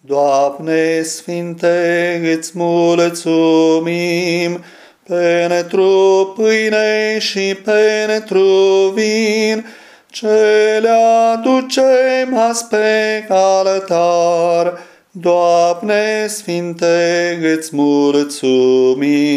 Doamne Sfinte, îți mulțumim pentru pâine și pentru vin, ce le aducem azi pe altar. Doamne Sfinte, îți mulțumim.